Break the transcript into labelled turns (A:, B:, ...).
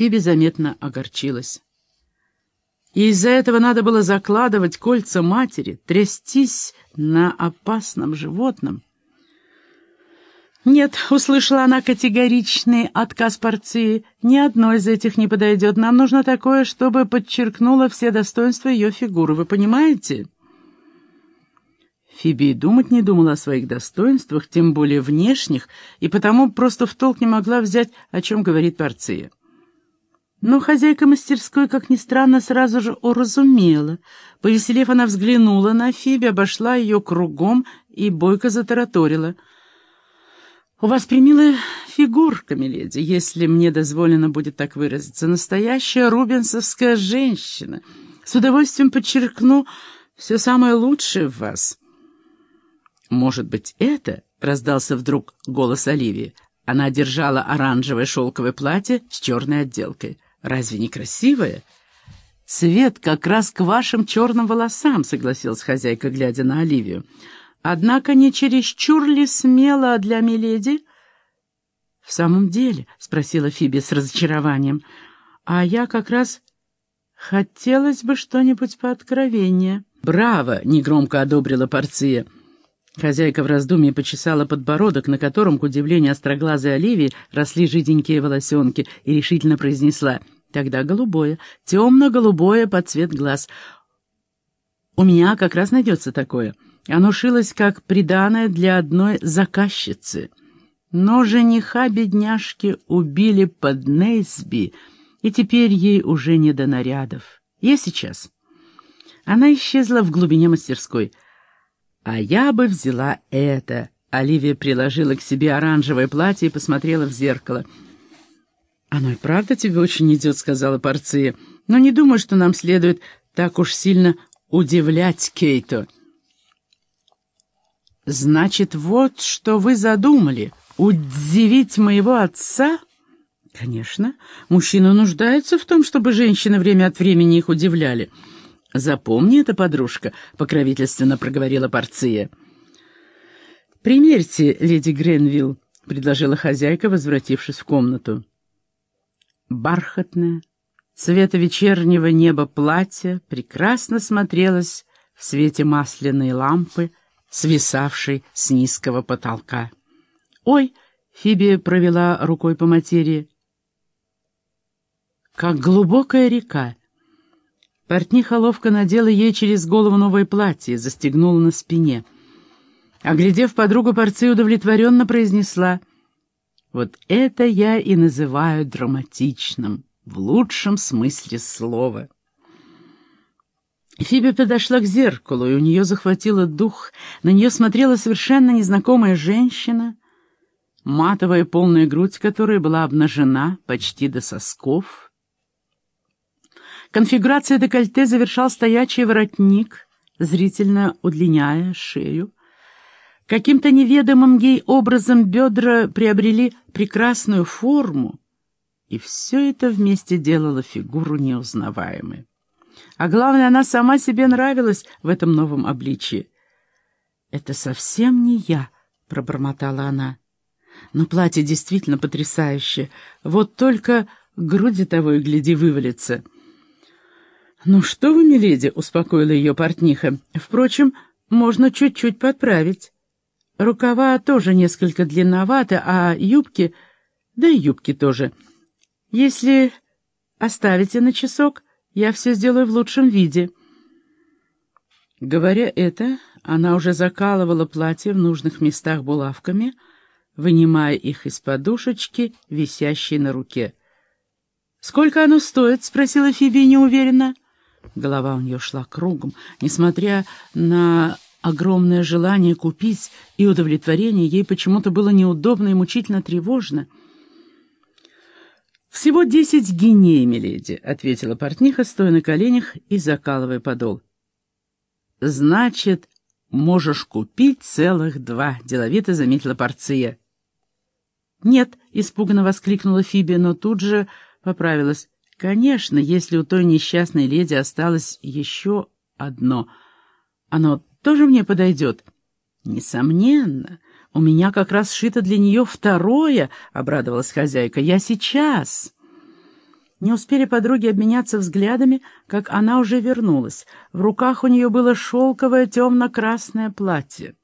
A: Фиби заметно огорчилась. И из-за этого надо было закладывать кольца матери, трястись на опасном животном. «Нет», — услышала она категоричный отказ порции, — «ни одно из этих не подойдет. Нам нужно такое, чтобы подчеркнуло все достоинства ее фигуры. Вы понимаете?» Фиби думать не думала о своих достоинствах, тем более внешних, и потому просто в толк не могла взять, о чем говорит Порция. Но хозяйка мастерской, как ни странно, сразу же уразумела. Повеселев, она взглянула на Фиби, обошла ее кругом и бойко затараторила — «У вас примилая фигурка, миледи, если мне дозволено будет так выразиться. Настоящая рубенсовская женщина. С удовольствием подчеркну все самое лучшее в вас». «Может быть, это?» — раздался вдруг голос Оливии. Она держала оранжевое шелковое платье с черной отделкой. «Разве не красивое?» «Цвет как раз к вашим черным волосам», — согласилась хозяйка, глядя на Оливию. Однако не чересчур ли смело для Миледи? — В самом деле, — спросила Фиби с разочарованием, — а я как раз хотелось бы что-нибудь пооткровеннее. — Браво! — негромко одобрила Порция. Хозяйка в раздумье почесала подбородок, на котором, к удивлению остроглазой Оливии, росли жиденькие волосенки, и решительно произнесла «Тогда голубое, темно-голубое под цвет глаз. У меня как раз найдется такое». Оно шилось как приданое для одной заказчицы. Но жениха бедняжки убили под Нейсби, и теперь ей уже не до нарядов. Я сейчас. Она исчезла в глубине мастерской. А я бы взяла это. Оливия приложила к себе оранжевое платье и посмотрела в зеркало. «Оно и правда тебе очень идет», — сказала Порция. «Но не думаю, что нам следует так уж сильно удивлять Кейто». «Значит, вот что вы задумали — удивить моего отца?» «Конечно. Мужчины нуждаются в том, чтобы женщины время от времени их удивляли». «Запомни это, подружка», — покровительственно проговорила Порция. «Примерьте, леди Гренвилл», — предложила хозяйка, возвратившись в комнату. Бархатное, цвета вечернего неба платье прекрасно смотрелось в свете масляной лампы, свисавший с низкого потолка. «Ой!» — Фиби провела рукой по материи. «Как глубокая река!» Портниха ловко надела ей через голову новое платье, застегнула на спине. Оглядев подругу, Порци удовлетворенно произнесла. «Вот это я и называю драматичным, в лучшем смысле слова». Фиби подошла к зеркалу, и у нее захватило дух. На нее смотрела совершенно незнакомая женщина, матовая полная грудь которой была обнажена почти до сосков. Конфигурация декольте завершал стоячий воротник, зрительно удлиняя шею. Каким-то неведомым ей образом бедра приобрели прекрасную форму, и все это вместе делало фигуру неузнаваемой. А главное, она сама себе нравилась в этом новом обличии. «Это совсем не я», — пробормотала она. «Но платье действительно потрясающее. Вот только груди того и гляди вывалится». «Ну что вы, миледи», — успокоила ее портниха. «Впрочем, можно чуть-чуть подправить. Рукава тоже несколько длинноваты, а юбки... Да и юбки тоже. Если оставите на часок, я все сделаю в лучшем виде». Говоря это, она уже закалывала платье в нужных местах булавками, вынимая их из подушечки, висящей на руке. «Сколько оно стоит?» — спросила Фиби неуверенно. Голова у нее шла кругом, несмотря на огромное желание купить и удовлетворение, ей почему-то было неудобно и мучительно тревожно — «Всего десять гиней, миледи», — ответила портниха, стоя на коленях и закалывая подол. «Значит, можешь купить целых два», — деловито заметила порция. «Нет», — испуганно воскликнула Фиби, но тут же поправилась. «Конечно, если у той несчастной леди осталось еще одно, оно тоже мне подойдет». «Несомненно. У меня как раз сшито для нее второе», — обрадовалась хозяйка. «Я сейчас». Не успели подруги обменяться взглядами, как она уже вернулась. В руках у нее было шелковое темно-красное платье.